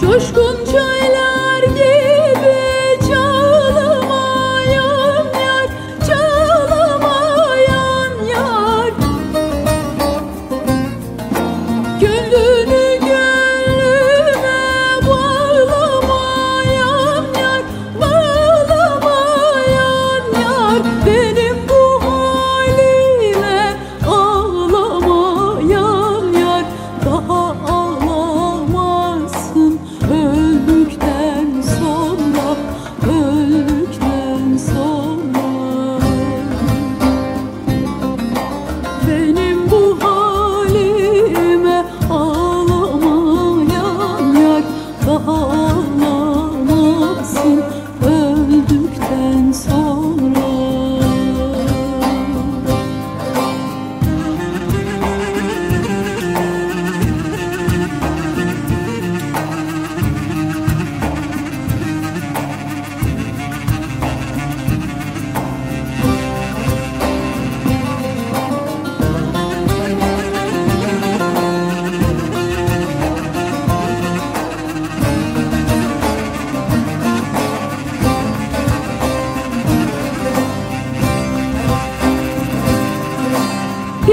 Coşkun çaylar.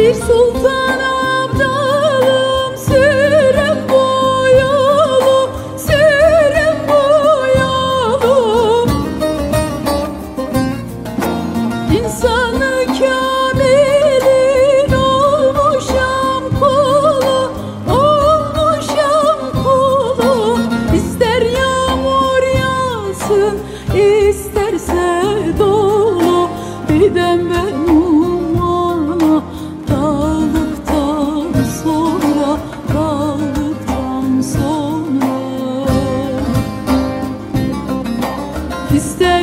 Bir sultan abdalım sürem boyalı Sürem boyalı İnsanım ister